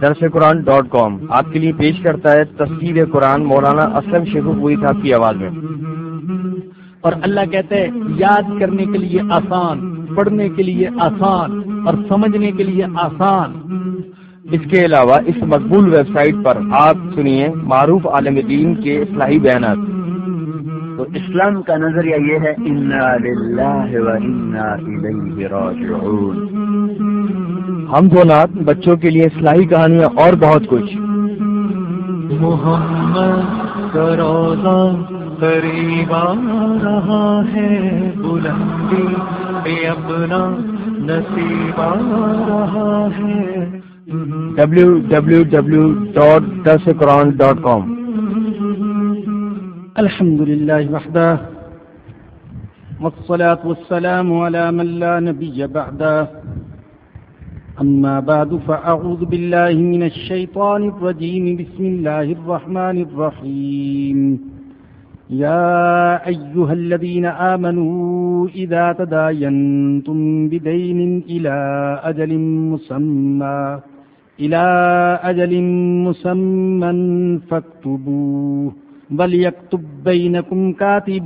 درس قرآن ڈاٹ کام آپ کے لیے پیش کرتا ہے تصویر قرآن مولانا اسلم شیخ پوری صاحب کی آواز میں۔ اور اللہ کہتے ہیں یاد کرنے کے لیے آسان، پڑھنے کے لیے آسان اور سمجھنے کے لیے آسان۔ اس کے علاوہ اس مقبول ویب سائٹ پر آپ سنیے معروف عالم دین کے اصلاحی بیانات۔ تو اسلام کا نظریہ یہ ہے ہم دو نات بچوں کے لیے اصلاحی کہانیاں اور بہت کچھ۔ محمد روزہ قریب آ رہا ہے بلندی بے اپنا نصیب آ رہا ہے۔ ڈبلو الحمد لله وحده، والصلاة والسلام على من لا نبي بعده. أما بعد، فأعوذ بالله من الشيطان الرجيم. بسم الله الرحمن الرحيم. يا أيها الذين آمنوا، إذا تداينتم بدين إلى أجل مسمى، إلى أجل مسمى فاكتبوه. وليكتب بينكم كاتب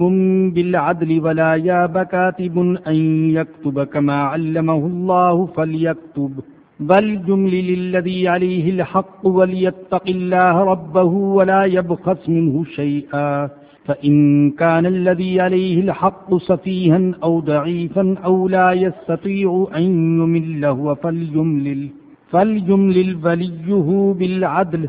بالعدل ولا ياب كاتب أن يكتب كما علمه الله فليكتب. والجمل للذي عليه الحق وليتق الله ربه ولا يبخس منه شيئا. فإن كان الذي عليه الحق سفيها أو ضعيفا أو لا يستطيع أن يمله فليملل. فليملل وليه بالعدل.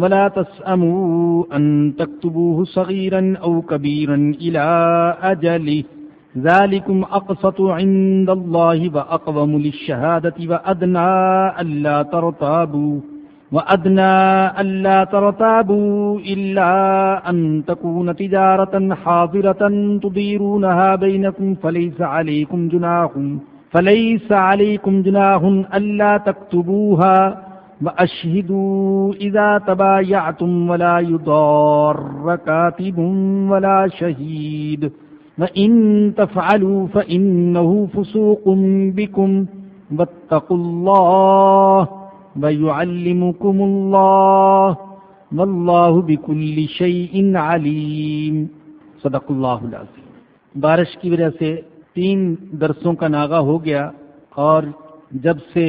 ولا تسأموا أن تكتبوه صغيرا أو كبيرا إلى أجله. ذلكم أقسط عند الله وأقوم للشهادة وأدنى ألا ترتابوا. وأدنى ألا ترتابوا إلا أن تكون تجارة حاضرة تضيرونها بينكم فليس عليكم جناح فليس عليكم جناح ألا تكتبوها. وأشهدوا إذا تبايعتم ولا يضار كاتب ولا شهيد وإن تفعلوا فإنه فسوق بكم واتقوا الله ويعلمكم الله والله بكل شيء عليم صدق الله العظيم بارش کی وجہ سے تین درسوں کا ناغا ہو گیا اور جب سے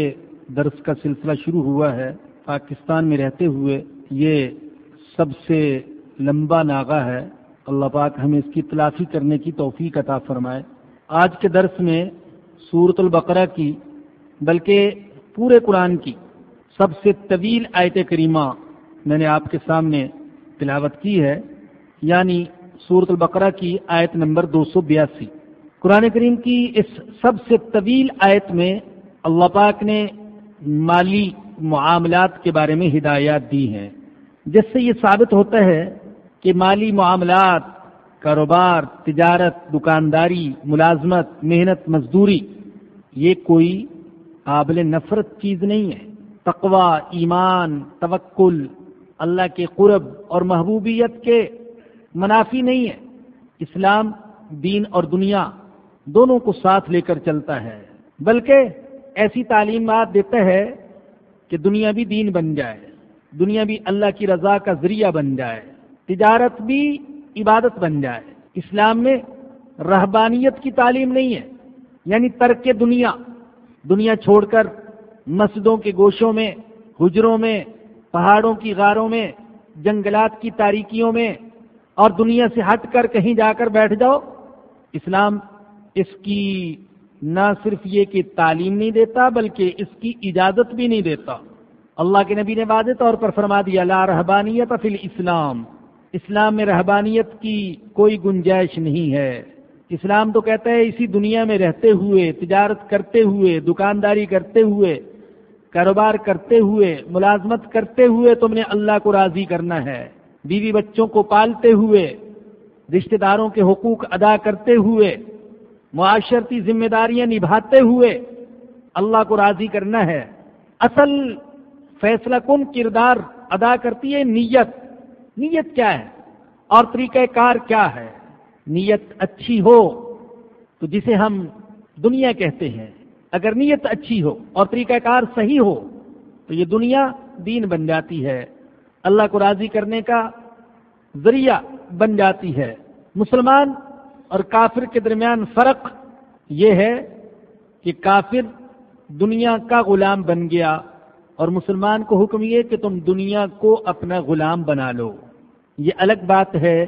درس کا سلسلہ شروع ہوا ہے، پاکستان میں رہتے ہوئے یہ سب سے لمبا ناغا ہے۔ اللہ پاک ہمیں اس کی تلافی کرنے کی توفیق عطا فرمائے۔ آج کے درس میں سورت البقرہ کی، بلکہ پورے قرآن کی سب سے طویل آیت کریمہ میں نے آپ کے سامنے تلاوت کی ہے یعنی سورت البقرہ کی آیت نمبر دو سو بیاسی۔ قرآن کریم کی اس سب سے طویل آیت میں اللہ پاک نے مالی معاملات کے بارے میں ہدایات دی ہیں۔ جس سے یہ ثابت ہوتا ہے کہ مالی معاملات، کاروبار، تجارت، دکانداری، ملازمت، محنت، مزدوری، یہ کوئی قابل نفرت چیز نہیں ہے۔ تقوا ایمان، توکل، اللہ کے قرب اور محبوبیت کے منافی نہیں ہے۔ اسلام، دین اور دنیا دونوں کو ساتھ لے کر چلتا ہے۔ بلکہ ایسی تعلیمات دیتا ہے کہ دنیا بھی دین بن جائے، دنیا بھی اللہ کی رضا کا ذریعہ بن جائے، تجارت بھی عبادت بن جائے۔ اسلام میں رہبانیت کی تعلیم نہیں ہے یعنی ترک دنیا دنیا چھوڑ کر مسجدوں کے گوشوں میں، حجروں میں، پہاڑوں کی غاروں میں، جنگلات کی تاریکیوں میں، اور دنیا سے ہٹ کر کہیں جا کر بیٹھ جاؤ۔ اسلام اس کی نہ صرف یہ کہ تعلیم نہیں دیتا بلکہ اس کی اجازت بھی نہیں دیتا۔ اللہ کے نبی نے واضح طور پر فرما دیا، لا رہبانیت فی اسلام اسلام میں رہبانیت کی کوئی گنجائش نہیں ہے۔ اسلام تو کہتا ہے اسی دنیا میں رہتے ہوئے، تجارت کرتے ہوئے، دکانداری کرتے ہوئے، کاروبار کرتے ہوئے، ملازمت کرتے ہوئے تم نے اللہ کو راضی کرنا ہے۔ بیوی بچوں کو پالتے ہوئے، رشتہ داروں کے حقوق ادا کرتے ہوئے معاشرتی ذمہ داریاں نبھاتے ہوئے اللہ کو راضی کرنا ہے۔ اصل فیصلہ کن کردار ادا کرتی ہے؟ نیت۔ نیت کیا ہے؟ اور طریقہ کار کیا ہے؟ نیت اچھی ہو تو جسے ہم دنیا کہتے ہیں۔ اگر نیت اچھی ہو اور طریقہ کار صحیح ہو تو یہ دنیا دین بن جاتی ہے۔ اللہ کو راضی کرنے کا ذریعہ بن جاتی ہے۔ مسلمان اور کافر کے درمیان فرق یہ ہے کہ کافر دنیا کا غلام بن گیا اور مسلمان کو حکم یہ کہ تم دنیا کو اپنا غلام بنا لو۔ یہ الگ بات ہے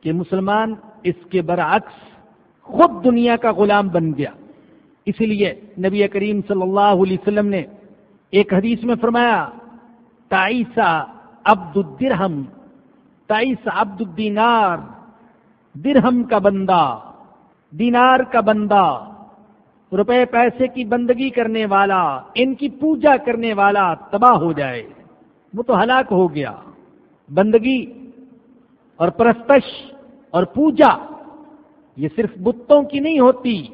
کہ مسلمان اس کے برعکس خود دنیا کا غلام بن گیا۔ اسی لیے نبی کریم صلی اللہ علیہ وسلم نے ایک حدیث میں فرمایا، تائیسا عبد الدرہم، تائیسا عبد الدینار۔ درہم کا بندہ، دینار کا بندہ، روپے پیسے کی بندگی کرنے والا، ان کی پوجا کرنے والا تباہ ہو جائے، وہ تو ہلاک ہو گیا۔ بندگی اور پرستش اور پوجا، یہ صرف بتوں کی نہیں ہوتی،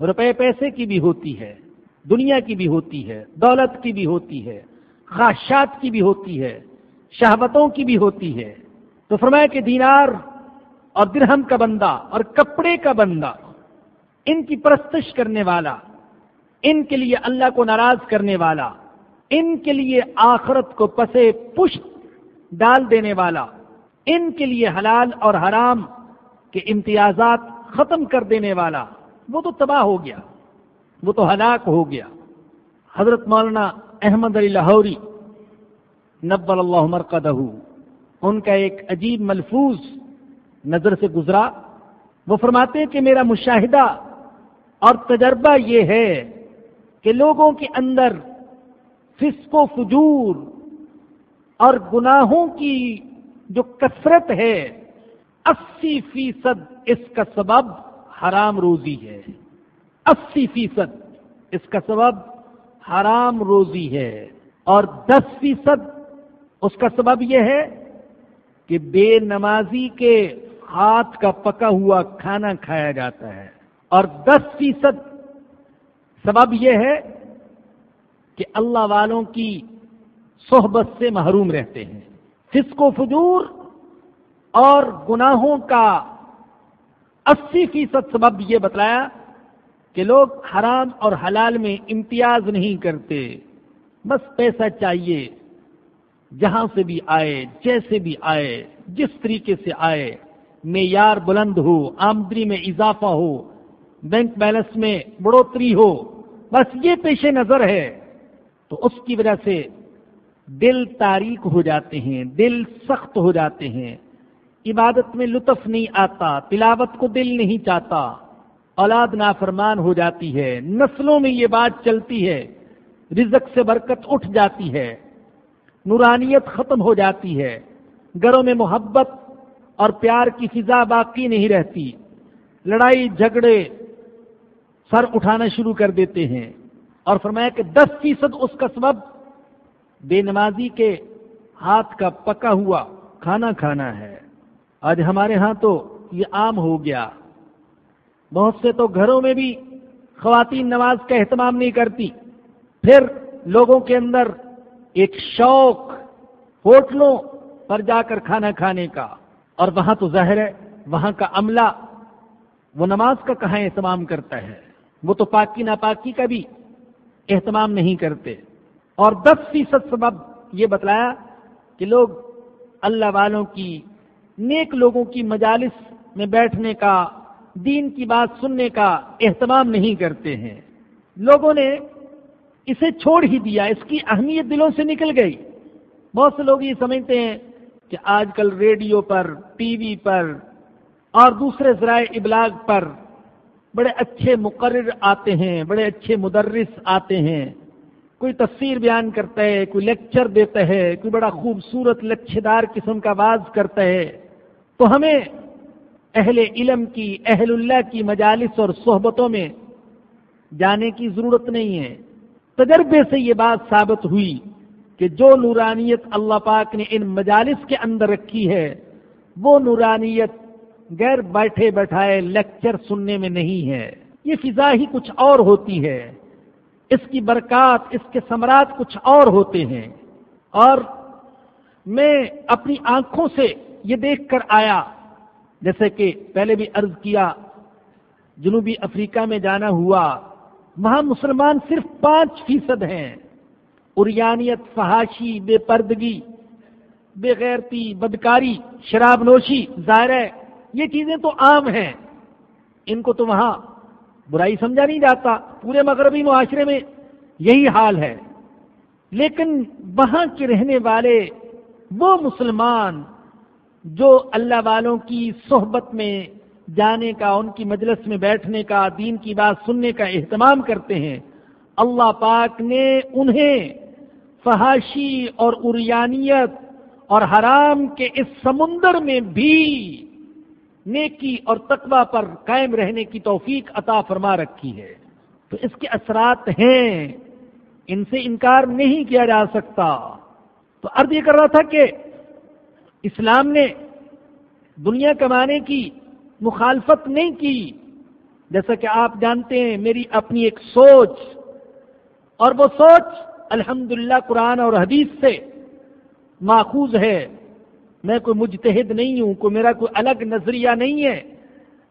روپے پیسے کی بھی ہوتی ہے، دنیا کی بھی ہوتی ہے، دولت کی بھی ہوتی ہے، خواہشات کی بھی ہوتی ہے شہبتوں کی بھی ہوتی ہے۔ تو فرمایا کہ دینار اور درہم کا بندہ اور کپڑے کا بندہ، ان کی پرستش کرنے والا، ان کے لیے اللہ کو ناراض کرنے والا، ان کے لیے آخرت کو پسے پشت ڈال دینے والا، ان کے لیے حلال اور حرام کے امتیازات ختم کر دینے والا، وہ تو تباہ ہو گیا، وہ تو ہلاک ہو گیا۔ حضرت مولانا احمد علی لاہوری، نبل اللہ مرکدہ ان کا ایک عجیب ملفوظ نظر سے گزرا، وہ فرماتے ہیں کہ میرا مشاہدہ اور تجربہ یہ ہے کہ لوگوں کے اندر فسق و فجور اور گناہوں کی جو کثرت ہے، اسی فیصد اس کا سبب حرام روزی ہے۔ اسی فیصد اس کا سبب حرام روزی ہے۔ اور دس فیصد اس کا سبب یہ ہے کہ بے نمازی کے ہاتھ کا پکا ہوا کھانا کھایا جاتا ہے اور دس فیصد سبب یہ ہے کہ اللہ والوں کی صحبت سے محروم رہتے ہیں۔ فسق و فجور اور گناہوں کا اسی فیصد سبب یہ بتلایا کہ لوگ حرام اور حلال میں امتیاز نہیں کرتے۔ بس پیسہ چاہیے۔ جہاں سے بھی آئے، جیسے بھی آئے، جس طریقے سے آئے معیار بلند ہو، آمدنی میں اضافہ ہو، بینک بیلنس میں بڑھوتری ہو، بس یہ پیش نظر ہے۔ تو اس کی وجہ سے دل تاریخ ہو جاتے ہیں، دل سخت ہو جاتے ہیں۔ عبادت میں لطف نہیں آتا، تلاوت کو دل نہیں چاہتا۔ اولاد نافرمان ہو جاتی ہے، نسلوں میں یہ بات چلتی ہے، رزق سے برکت اٹھ جاتی ہے۔ نورانیت ختم ہو جاتی ہے۔ گھروں میں محبت اور پیار کی فضا باقی نہیں رہتی۔ لڑائی، جھگڑے سر اٹھانا شروع کر دیتے ہیں۔ اور فرمایا کہ دس فیصد اس کا سبب بے نمازی کے ہاتھ کا پکا ہوا کھانا کھانا ہے۔ آج ہمارے ہاں تو یہ عام ہو گیا۔ بہت سے تو گھروں میں بھی خواتین نماز کا اہتمام نہیں کرتی۔ پھر لوگوں کے اندر ایک شوق ہوٹلوں پر جا کر کھانا کھانے کا۔ اور وہاں تو ظاہر ہے، وہاں کا عملہ، وہ نماز کا کہاں اہتمام کرتا ہے؟ وہ تو پاکی ناپاکی کا بھی اہتمام نہیں کرتے۔ اور دس فیصد سبب یہ بتلایا کہ لوگ اللہ والوں کی، نیک لوگوں کی مجالس میں بیٹھنے کا، دین کی بات سننے کا اہتمام نہیں کرتے ہیں۔ لوگوں نے اسے چھوڑ ہی دیا، اس کی اہمیت دلوں سے نکل گئی۔ بہت سے لوگ یہ سمجھتے ہیں کہ آج کل ریڈیو پر، ٹی وی پر اور دوسرے ذرائع ابلاغ پر بڑے اچھے مقرر آتے ہیں، بڑے اچھے مدرس آتے ہیں۔ کوئی تفسیر بیان کرتا ہے، کوئی لیکچر دیتا ہے، کوئی بڑا خوبصورت لچھدار قسم کا باز کرتا ہے۔ تو ہمیں اہل علم کی، اہل اللہ کی مجالس اور صحبتوں میں جانے کی ضرورت نہیں ہے۔ تجربے سے یہ بات ثابت ہوئی۔ کہ جو نورانیت اللہ پاک نے ان مجالس کے اندر رکھی ہے، وہ نورانیت غیر بیٹھے بیٹھائے لیکچر سننے میں نہیں ہے۔ یہ فضا ہی کچھ اور ہوتی ہے۔ اس کی برکات، اس کے ثمرات کچھ اور ہوتے ہیں۔ اور میں اپنی آنکھوں سے یہ دیکھ کر آیا، جیسے کہ پہلے بھی عرض کیا، جنوبی افریقہ میں جانا ہوا، وہاں مسلمان صرف پانچ فیصد ہیں۔ اریانیت فحاشی، بے پردگی، بے غیرتی، بدکاری، شراب نوشی ظاہر ہے، یہ چیزیں تو عام ہیں۔ ان کو تو وہاں برائی سمجھا نہیں جاتا۔ پورے مغربی معاشرے میں یہی حال ہے۔ لیکن وہاں کے رہنے والے وہ مسلمان جو اللہ والوں کی صحبت میں جانے کا، ان کی مجلس میں بیٹھنے کا، دین کی بات سننے کا اہتمام کرتے ہیں، اللہ پاک نے انہیں فحاشی اور اریانیت اور حرام کے اس سمندر میں بھی نیکی اور تقوی پر قائم رہنے کی توفیق عطا فرما رکھی ہے۔ تو اس کے اثرات ہیں۔ ان سے انکار نہیں کیا جا سکتا۔ تو عرض یہ کر رہا تھا کہ اسلام نے دنیا کمانے کی مخالفت نہیں کی۔ جیسا کہ آپ جانتے ہیں، میری اپنی ایک سوچ اور وہ سوچ الحمد قرآن اور حدیث سے ماخوذ ہے۔ میں کوئی مجتہد نہیں ہوں، کوئی میرا کوئی الگ نظریہ نہیں ہے۔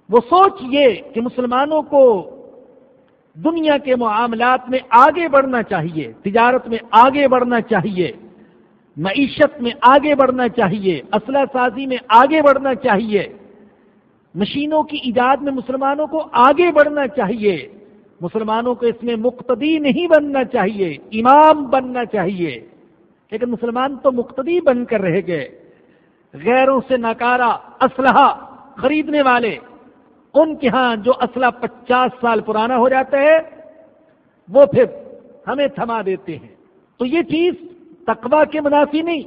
وہ سوچ یہ کہ مسلمانوں کو دنیا کے معاملات میں آگے بڑھنا چاہیے، تجارت میں آگے بڑھنا چاہیے، معیشت میں آگے بڑھنا چاہیے، اسلحہ سازی میں آگے بڑھنا چاہیے، مشینوں کی ایجاد میں مسلمانوں کو آگے بڑھنا چاہیے۔ مسلمانوں کو اس میں مقتدی نہیں بننا چاہیے، امام بننا چاہیے۔ لیکن مسلمان تو مقتدی بن کر رہ گئے۔ غیروں سے ناکارا اسلحہ خریدنے والے۔ ان کے ہاں جو اسلحہ پچاس سال پرانا ہو جاتا ہے، وہ پھر ہمیں تھما دیتے ہیں۔ تو یہ چیز تقوا کے منافی نہیں،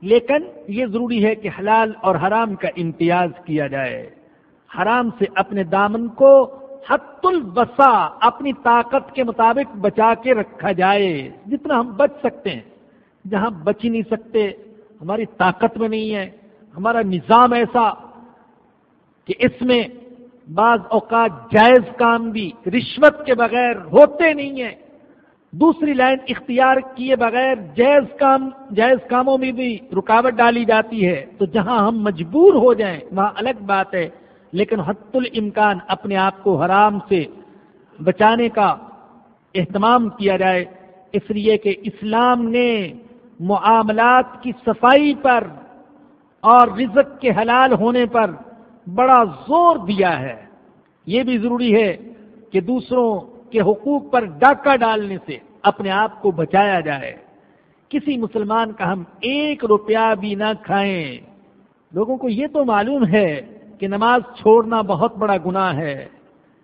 لیکن یہ ضروری ہے کہ حلال اور حرام کا امتیاز کیا جائے۔ حرام سے اپنے دامن کو حت البسا اپنی طاقت کے مطابق بچا کے رکھا جائے، جتنا ہم بچ سکتے ہیں۔ جہاں بچ ہی نہیں سکتے، ہماری طاقت میں نہیں ہے، ہمارا نظام ایسا کہ اس میں بعض اوقات جائز کام بھی رشوت کے بغیر ہوتے نہیں ہیں۔ دوسری لائن اختیار کیے بغیر جائز کام، جائز کاموں میں بھی رکاوٹ ڈالی جاتی ہے۔ تو جہاں ہم مجبور ہو جائیں، وہاں الگ بات ہے۔ لیکن حت الامکان اپنے آپ کو حرام سے بچانے کا اہتمام کیا جائے، اس لیے کہ اسلام نے معاملات کی صفائی پر اور رزق کے حلال ہونے پر بڑا زور دیا ہے۔ یہ بھی ضروری ہے کہ دوسروں کے حقوق پر ڈاکہ ڈالنے سے اپنے آپ کو بچایا جائے۔ کسی مسلمان کا ہم ایک روپیہ بھی نہ کھائیں، لوگوں کو یہ تو معلوم ہے کہ نماز چھوڑنا بہت بڑا گناہ ہے۔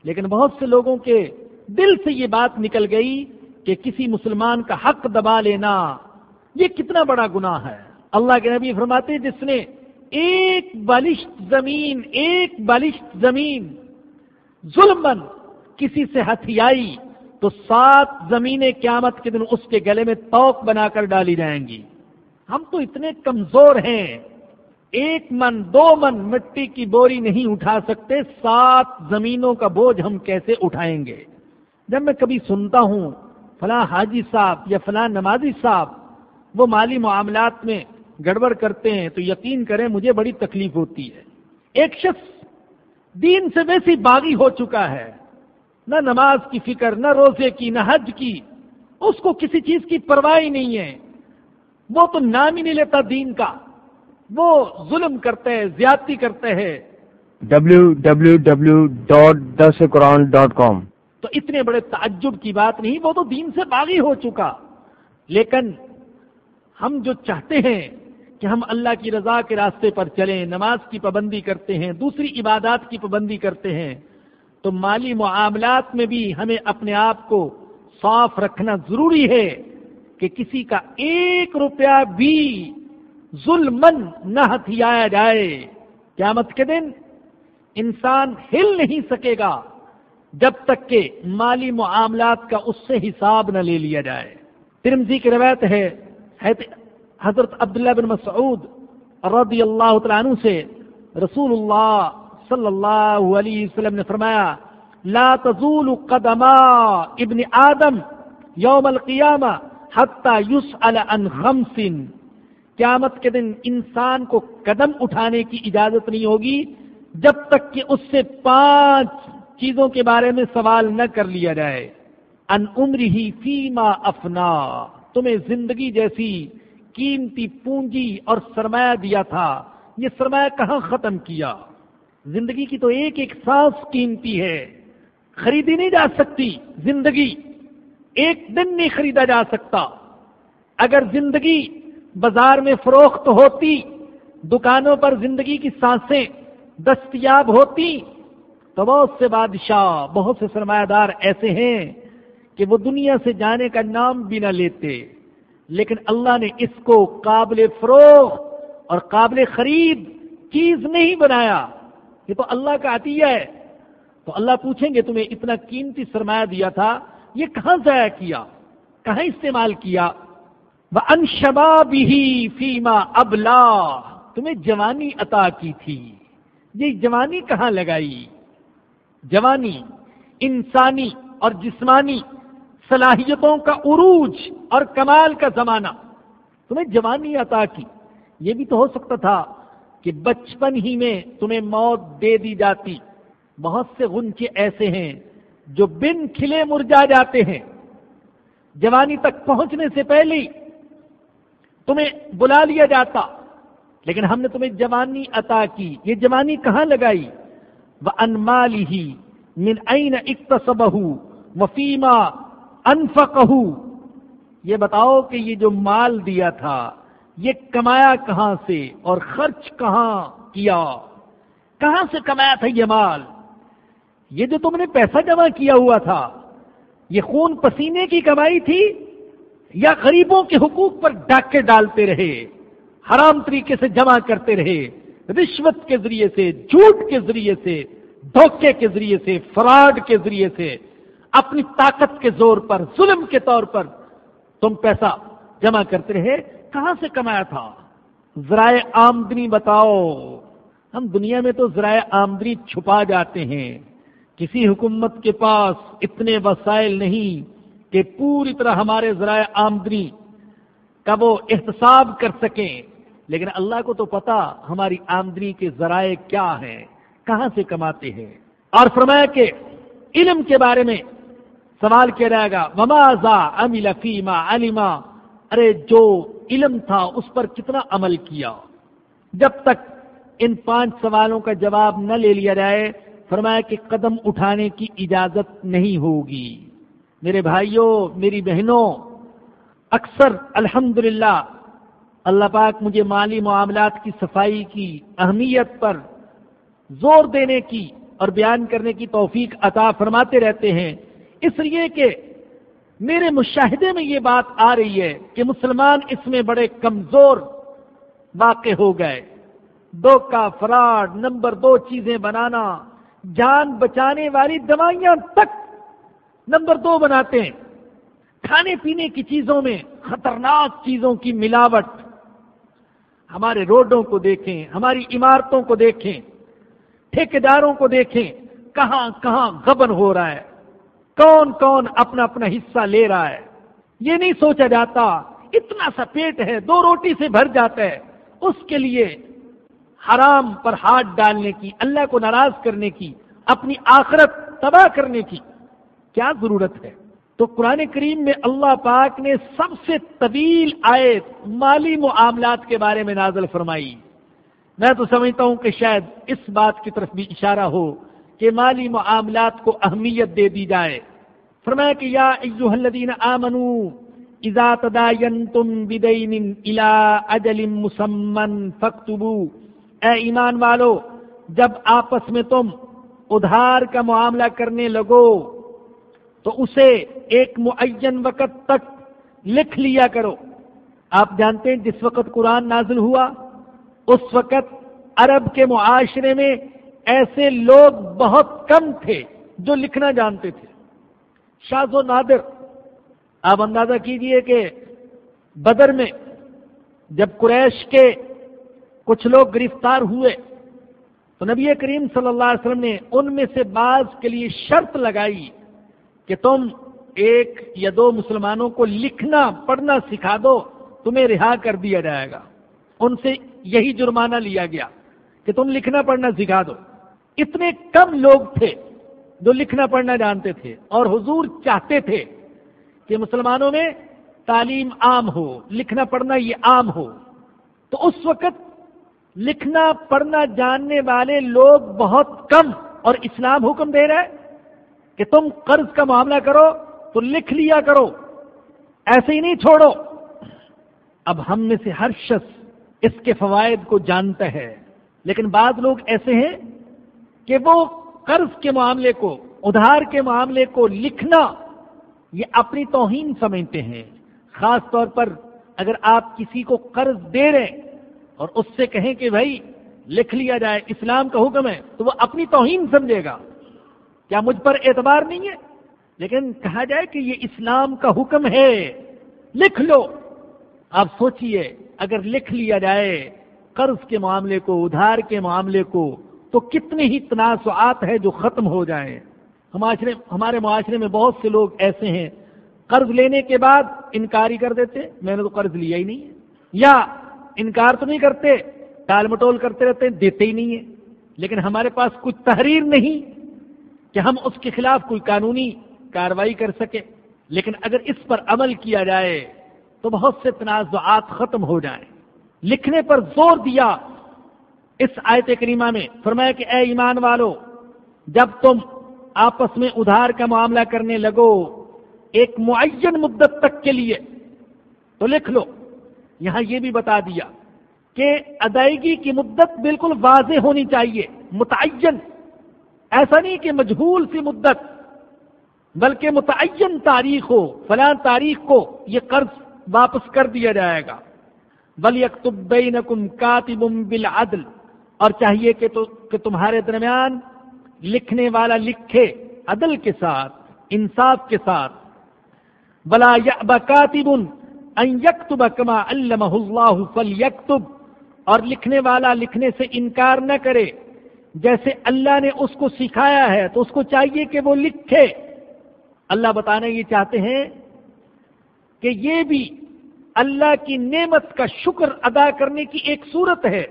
لیکن بہت سے لوگوں کے دل سے یہ بات نکل گئی کہ کسی مسلمان کا حق دبا لینا یہ کتنا بڑا گناہ ہے۔ اللہ کے نبی فرماتے جس نے ایک بالشت زمین، ایک بالشت زمین ظلم کسی سے ہتھیائی تو سات زمینیں قیامت کے دن اس کے گلے میں توق بنا کر ڈالی جائیں گی۔ ہم تو اتنے کمزور ہیں۔ ایک من، دو من مٹی کی بوری نہیں اٹھا سکتے، سات زمینوں کا بوجھ ہم کیسے اٹھائیں گے؟ جب میں کبھی سنتا ہوں، فلاں حاجی صاحب یا فلاں نمازی صاحب وہ مالی معاملات میں گڑبڑ کرتے ہیں تو یقین کریں مجھے بڑی تکلیف ہوتی ہے۔ ایک شخص دین سے ویسی باغی ہو چکا ہے، نہ نماز کی فکر، نہ روزے کی، نہ حج کی، اس کو کسی چیز کی پرواہ نہیں ہے۔ وہ تو نام ہی نہیں لیتا دین کا۔ وہ ظلم کرتے ہیں زیادتی کرتے ہیں۔ ڈبلو ڈبلو ڈبلو ڈاٹ دس قرآن ڈاٹ کام تو اتنے بڑے تعجب کی بات نہیں وہ تو دین سے باغی ہو چکا۔ لیکن ہم جو چاہتے ہیں کہ ہم اللہ کی رضا کے راستے پر چلیں نماز کی پابندی کرتے ہیں دوسری عبادات کی پابندی کرتے ہیں تو مالی معاملات میں بھی ہمیں اپنے آپ کو صاف رکھنا ضروری ہے کہ کسی کا ایک روپیہ بھی ظلم نہ ہتھیایا جائے۔ قیامت کے دن انسان ہل نہیں سکے گا جب تک کہ مالی معاملات کا اس سے حساب نہ لے لیا جائے۔ ترمزی کی روایت ہے حضرت عبداللہ بن مسعود رضی اللہ تعالیٰ عنہ سے رسول اللہ صلی اللہ علیہ وسلم نے فرمایا، لا تزول قدما ابن آدم یوم القیامہ حتی یسأل عن خمس۔ قیامت کے دن انسان کو قدم اٹھانے کی اجازت نہیں ہوگی جب تک کہ اس سے پانچ چیزوں کے بارے میں سوال نہ کر لیا جائے۔ ان عمر ہی فیما افنا، تمہیں زندگی جیسی قیمتی پونجی اور سرمایہ دیا تھا۔ یہ سرمایہ کہاں ختم کیا؟ زندگی کی تو ایک ایک سانس قیمتی ہے۔ خریدی نہیں جا سکتی زندگی۔ ایک دن نہیں خریدا جا سکتا۔ اگر زندگی بازار میں فروخت ہوتی، دکانوں پر زندگی کی سانسیں دستیاب ہوتی، تو بہت سے بادشاہ، بہت سے سرمایہ دار ایسے ہیں کہ وہ دنیا سے جانے کا نام بھی نہ لیتے، لیکن اللہ نے اس کو قابل فروخت اور قابل خرید چیز نہیں بنایا۔ یہ تو اللہ کا عطیہ ہے۔ تو اللہ پوچھیں گے، تمہیں اتنا قیمتی سرمایہ دیا تھا، یہ کہاں ضائع کیا؟ کہاں استعمال کیا؟ وہ انشبا بھی فیما ابلا تمہیں جوانی عطا کی تھی۔ یہ جوانی کہاں لگائی؟ جوانی، انسانی اور جسمانی صلاحیتوں کا عروج اور کمال کا زمانہ۔ تمہیں جوانی عطا کی۔ یہ بھی تو ہو سکتا تھا کہ بچپن ہی میں تمہیں موت دے دی جاتی۔ بہت سے غنچے ایسے ہیں جو بن کھلے مرجا جاتے ہیں۔ جوانی تک پہنچنے سے پہلے تمہیں بلا لیا جاتا۔ لیکن ہم نے تمہیں جوانی عطا کی۔ یہ جوانی کہاں لگائی؟ وہ انمالی ہی من این اکتسب وفیما انفق یہ بتاؤ کہ یہ جو مال دیا تھا، یہ کمایا کہاں سے اور خرچ کہاں کیا؟ کہاں سے کمایا تھا یہ مال؟ یہ جو تم نے پیسہ جمع کیا ہوا تھا، یہ خون پسینے کی کمائی تھی یا غریبوں کے حقوق پر ڈاکے ڈالتے رہے، حرام طریقے سے جمع کرتے رہے، رشوت کے ذریعے سے، جھوٹ کے ذریعے سے، دھوکے کے ذریعے سے، فراڈ کے ذریعے سے، اپنی طاقت کے زور پر، ظلم کے طور پر تم پیسہ جمع کرتے رہے، کہاں سے کمایا تھا؟ ذرائع آمدنی بتاؤ۔ ہم دنیا میں تو ذرائع آمدنی چھپا جاتے ہیں۔ کسی حکومت کے پاس اتنے وسائل نہیں۔ کہ پوری طرح ہمارے ذرائع آمدنی کا وہ احتساب کر سکیں۔ لیکن اللہ کو تو پتا ہماری آمدنی کے ذرائع کیا ہیں، کہاں سے کماتے ہیں۔ اور فرمایا کہ علم کے بارے میں سوال کیا جائے گا ممازا امل فیما علیما ارے، جو علم تھا اس پر کتنا عمل کیا؟ جب تک ان پانچ سوالوں کا جواب نہ لے لیا جائے، فرمایا کہ قدم اٹھانے کی اجازت نہیں ہوگی۔ میرے بھائیوں، میری بہنوں، اکثر الحمد اللہ پاک مجھے مالی معاملات کی صفائی کی اہمیت پر زور دینے کی اور بیان کرنے کی توفیق عطا فرماتے رہتے ہیں۔ اس لیے کہ میرے مشاہدے میں یہ بات آ رہی ہے کہ مسلمان اس میں بڑے کمزور واقع ہو گئے۔ دو کا فراڈ، نمبر دو چیزیں بنانا، جان بچانے والی دوائیاں تک نمبر دو بناتے ہیں۔ کھانے پینے کی چیزوں میں خطرناک چیزوں کی ملاوٹ۔ ہمارے روڈوں کو دیکھیں، ہماری عمارتوں کو دیکھیں، ٹھیکیداروں کو دیکھیں، کہاں کہاں غبن ہو رہا ہے۔ کون کون اپنا اپنا حصہ لے رہا ہے۔ یہ نہیں سوچا جاتا، اتنا سا پیٹ ہے، دو روٹی سے بھر جاتا ہے۔ اس کے لیے حرام پر ہاتھ ڈالنے کی، اللہ کو ناراض کرنے کی، اپنی آخرت تباہ کرنے کی۔ کیا ضرورت ہے؟ تو قرآن کریم میں اللہ پاک نے سب سے طویل آئے مالی معاملات کے بارے میں نازل فرمائی۔ میں تو سمجھتا ہوں کہ شاید اس بات کی طرف بھی اشارہ ہو کہ مالی معاملات کو اہمیت دے دی جائے۔ فرمایا کہ یا ایوہ الذین آمنوا اذا تداینتم بدین الى اجل مسمن فاکتبوا اے ایمان والو، جب آپس میں تم ادھار کا معاملہ کرنے لگو تو اسے ایک معین وقت تک لکھ لیا کرو۔ آپ جانتے ہیں جس وقت قرآن نازل ہوا، اس وقت عرب کے معاشرے میں ایسے لوگ بہت کم تھے جو لکھنا جانتے تھے۔ شاز و نادر، آپ اندازہ کیجیے کہ بدر میں جب قریش کے کچھ لوگ گرفتار ہوئے، تو نبی کریم صلی اللہ علیہ وسلم نے ان میں سے بعض کے لیے شرط لگائی۔ کہ تم ایک یا دو مسلمانوں کو لکھنا، پڑھنا سکھا دو، تمہیں رہا کر دیا جائے گا۔ ان سے یہی جرمانہ لیا گیا کہ تم لکھنا، پڑھنا سکھا دو۔ اتنے کم لوگ تھے جو لکھنا، پڑھنا جانتے تھے اور حضور چاہتے تھے کہ مسلمانوں میں تعلیم عام ہو، لکھنا، پڑھنا یہ عام ہو۔ تو اس وقت لکھنا، پڑھنا جاننے والے لوگ بہت کم اور اسلام حکم دے رہا ہے۔ کہ تم قرض کا معاملہ کرو تو لکھ لیا کرو، ایسے ہی نہیں چھوڑو۔ اب ہم میں سے ہر شخص اس کے فوائد کو جانتا ہے، لیکن بعض لوگ ایسے ہیں کہ وہ قرض کے معاملے کو، ادھار کے معاملے کو لکھنا، یہ اپنی توہین سمجھتے ہیں۔ خاص طور پر اگر آپ کسی کو قرض دے رہے اور اس سے کہیں کہ بھائی لکھ لیا جائے، اسلام کا حکم ہے، تو وہ اپنی توہین سمجھے گا۔ کیا مجھ پر اعتبار نہیں ہے؟ لیکن کہا جائے کہ یہ اسلام کا حکم ہے۔ لکھ لو۔ آپ سوچئے، اگر لکھ لیا جائے قرض کے معاملے کو، ادھار کے معاملے کو، تو کتنے ہی تنازعات ہیں جو ختم ہو جائیں۔ ہمارے معاشرے میں بہت سے لوگ ایسے ہیں۔ قرض لینے کے بعد انکاری کر دیتے، میں نے تو قرض لیا ہی نہیں ہے۔ یا انکار تو نہیں کرتے، ٹال مٹول کرتے رہتے، دیتے ہی نہیں ہے لیکن ہمارے پاس کچھ تحریر نہیں۔ کہ ہم اس کے خلاف کوئی قانونی کاروائی کر سکے لیکن اگر اس پر عمل کیا جائے تو بہت سے تنازعات ختم ہو جائیں۔ لکھنے پر زور دیا اس آیت کریمہ میں، فرمایا کہ اے ایمان والو، جب تم آپس میں ادھار کا معاملہ کرنے لگو، ایک معین مدت تک کے لیے تو لکھ لو۔ یہاں یہ بھی بتا دیا کہ ادائیگی کی مدت بالکل واضح ہونی چاہیے، متعین۔ ایسا نہیں کہ مجہول سی مدت، بلکہ متعین تاریخ ہو فلاں تاریخ کو یہ قرض واپس کر دیا جائے گا۔ بلی اکتب کاتب بالعدل، اور چاہیے کہ تو کہ تمہارے درمیان لکھنے والا لکھے عدل کے ساتھ، انصاف کے ساتھ۔ بلا کاتب ان یکتب کما علمہ اللہ فلیکتب اور لکھنے والا لکھنے سے انکار نہ کرے۔ جیسے اللہ نے اس کو سکھایا ہے تو اس کو چاہیے کہ وہ لکھے۔ اللہ بتانا یہ چاہتے ہیں کہ یہ بھی اللہ کی نعمت کا شکر ادا کرنے کی ایک صورت ہے۔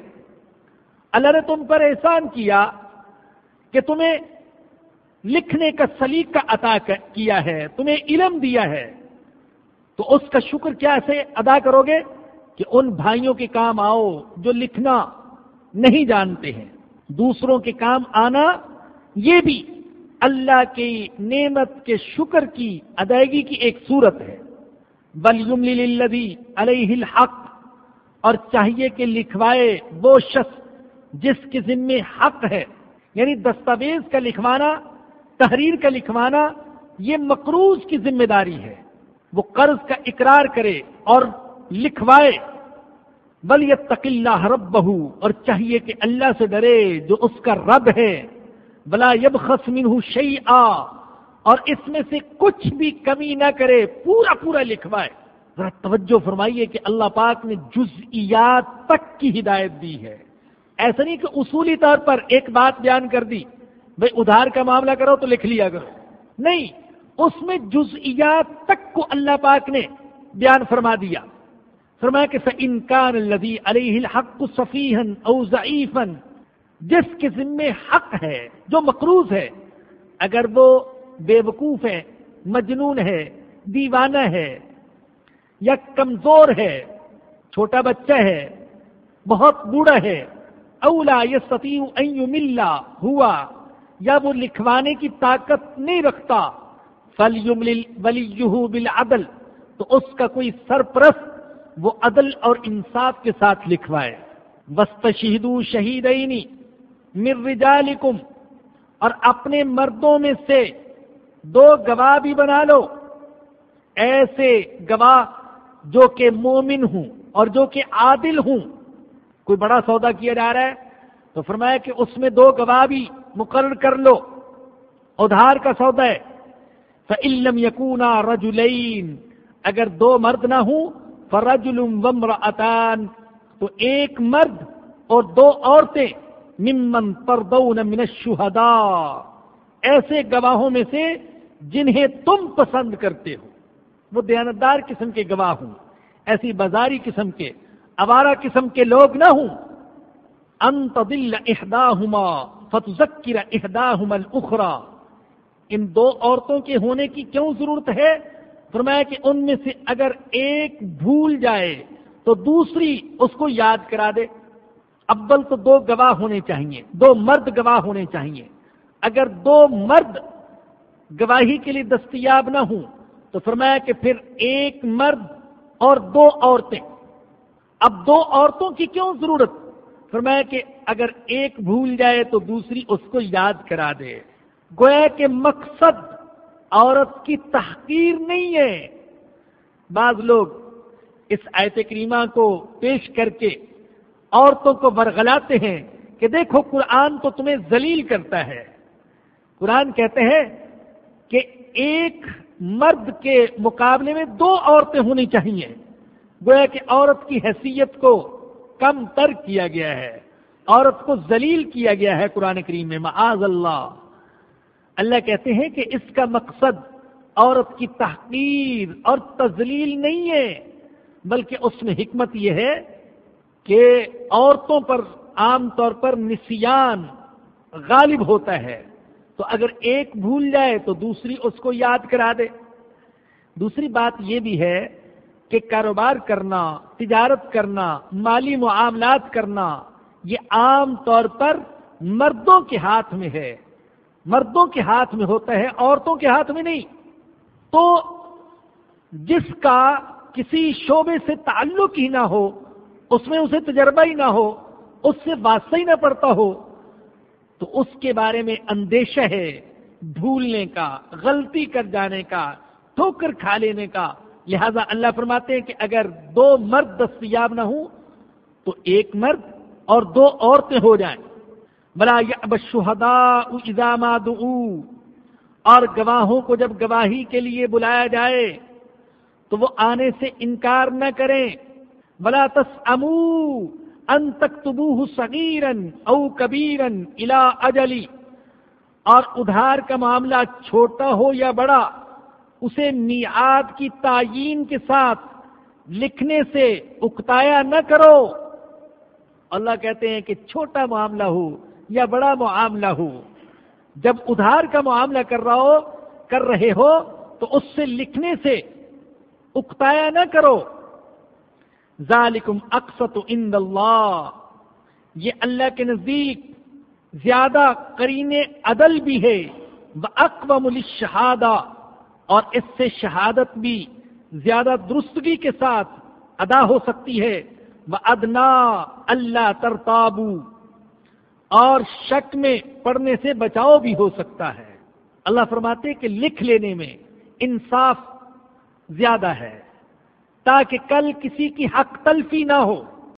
اللہ نے تم پر احسان کیا کہ تمہیں لکھنے کا سلیقہ عطا کیا ہے، تمہیں علم دیا ہے۔ تو اس کا شکر کیا سے ادا کرو گے؟ کہ ان بھائیوں کے کام آؤ جو لکھنا نہیں جانتے ہیں۔ دوسروں کے کام آنا، یہ بھی اللہ کی نعمت کے شکر کی ادائیگی کی ایک صورت ہے۔ بلیم لدی علیہ الحق، اور چاہیے کہ لکھوائے وہ شخص جس کے ذمے حق ہے۔ یعنی دستاویز کا لکھوانا، تحریر کا لکھوانا، یہ مقروض کی ذمہ داری ہے۔ وہ قرض کا اقرار کرے اور لکھوائے۔ بل یہ اللہ رب اور چاہیے کہ اللہ سے ڈرے جو اس کا رب ہے۔ بلا یب خسمن شعی اور اس میں سے کچھ بھی کمی نہ کرے، پورا پورا لکھوائے۔ ذرا توجہ فرمائیے کہ اللہ پاک نے جزئیات تک کی ہدایت دی ہے۔ ایسا نہیں کہ اصولی طور پر ایک بات بیان کر دی، بھائی ادھار کا معاملہ کرو تو لکھ لیا کرو۔ نہیں، اس میں جزئیات تک کو اللہ پاک نے بیان فرما دیا۔ فرمایا کہ انکان الدی علیہ الحق صفیحن او ضعیفن جس کے ذمے حق ہے، جو مقروض ہے، اگر وہ بے وقوف ہے، مجنون ہے، دیوانہ ہے، یا کمزور ہے، چھوٹا بچہ ہے، بہت بوڑھا ہے اولا یہ ستیو ملا ہوا، یا وہ لکھوانے کی طاقت نہیں رکھتا بالعدل، تو اس کا کوئی سرپرست وہ عدل اور انصاف کے ساتھ لکھوائے۔ وسط شہید شہید رجالکم اور اپنے مردوں میں سے دو گواہ بھی بنا لو۔ ایسے گواہ جو کہ مومن ہوں اور جو کہ عادل ہوں۔ کوئی بڑا سودا کیا جا رہا ہے؟ تو فرمایا کہ اس میں دو گواہ بھی مقرر کر لو۔ ادھار کا سودا ہے۔ فعلم یقونا رجولین اگر دو مرد نہ ہوں فرجل ومرأتان تو ایک مرد اور دو عورتیں، ممن تردون من الشہداء، ایسے گواہوں میں سے جنہیں تم پسند کرتے ہو۔ وہ دیانتدار قسم کے گواہ ہوں، ایسی بازاری قسم کے اوارا قسم کے لوگ نہ ہوں۔ انت دل احداہما فتذکر احداہما الاخرى۔ ان دو عورتوں کے ہونے کی کیوں ضرورت ہے؟ فرمایا کہ ان میں سے اگر ایک بھول جائے تو دوسری اس کو یاد کرا دے۔ ابل تو دو گواہ ہونے چاہیے، دو مرد گواہ ہونے چاہیے۔ اگر دو مرد گواہی کے لیے دستیاب نہ ہوں تو فرمایا کہ پھر ایک مرد اور دو عورتیں۔ اب دو عورتوں کی کیوں ضرورت؟ فرمایا کہ اگر ایک بھول جائے تو دوسری اس کو یاد کرا دے۔ گویا کہ مقصد عورت کی تحقیر نہیں ہے۔ بعض لوگ اس آیت کریمہ کو پیش کر کے عورتوں کو برگلاتے ہیں کہ دیکھو قرآن تو تمہیں ذلیل کرتا ہے۔ قرآن کہتے ہیں کہ ایک مرد کے مقابلے میں دو عورتیں ہونی چاہیے۔ گویا کہ عورت کی حیثیت کو کم تر کیا گیا ہے۔ عورت کو ذلیل کیا گیا ہے قرآن کریم میں۔ معاذ اللہ۔ اللہ کہتے ہیں کہ اس کا مقصد عورت کی تحقیر اور تزلیل نہیں ہے، بلکہ اس میں حکمت یہ ہے کہ عورتوں پر عام طور پر نسیان غالب ہوتا ہے۔ تو اگر ایک بھول جائے تو دوسری اس کو یاد کرا دے۔ دوسری بات یہ بھی ہے کہ کاروبار کرنا، تجارت کرنا، مالی معاملات کرنا، یہ عام طور پر مردوں کے ہاتھ میں ہے۔ مردوں کے ہاتھ میں ہوتا ہے، عورتوں کے ہاتھ میں نہیں۔ تو جس کا کسی شعبے سے تعلق ہی نہ ہو، اس میں اسے تجربہ ہی نہ ہو، اس سے واسطہ ہی نہ پڑتا ہو، تو اس کے بارے میں اندیشہ ہے بھولنے کا، غلطی کر جانے کا، ٹھوکر کھا لینے کا۔ لہذا اللہ فرماتے ہیں کہ اگر دو مرد دستیاب نہ ہوں، تو ایک مرد اور دو عورتیں ہو جائیں۔ بلا شہدا ازاماد اور گواہوں کو جب گواہی کے لیے بلایا جائے، تو وہ آنے سے انکار نہ کریں۔ بلا تس امو ان تک تبو صغیرن او کبیرن الا اجلی اور ادھار کا معاملہ چھوٹا ہو یا بڑا، اسے میعاد کی تعین کے ساتھ لکھنے سے اکتایا نہ کرو۔ اللہ کہتے ہیں کہ چھوٹا معاملہ ہو یا بڑا معاملہ ہو۔ جب ادھار کا معاملہ کر رہا ہو، کر رہے ہو، تو اس سے لکھنے سے اکتایا نہ کرو۔ ذالکم اقسط عند اللہ۔ یہ اللہ کے نزدیک زیادہ کرین عدل بھی ہے۔ وہ اقوام الشہادہ اور اس سے شہادت بھی زیادہ درستگی کے ساتھ ادا ہو سکتی ہے۔ وہ ادنا اللہ ترتابو۔ اور شک میں پڑھنے سے بچاؤ بھی ہو سکتا ہے۔ اللہ فرماتے کہ لکھ لینے میں انصاف زیادہ ہے، تاکہ کل کسی کی حق تلفی نہ ہو۔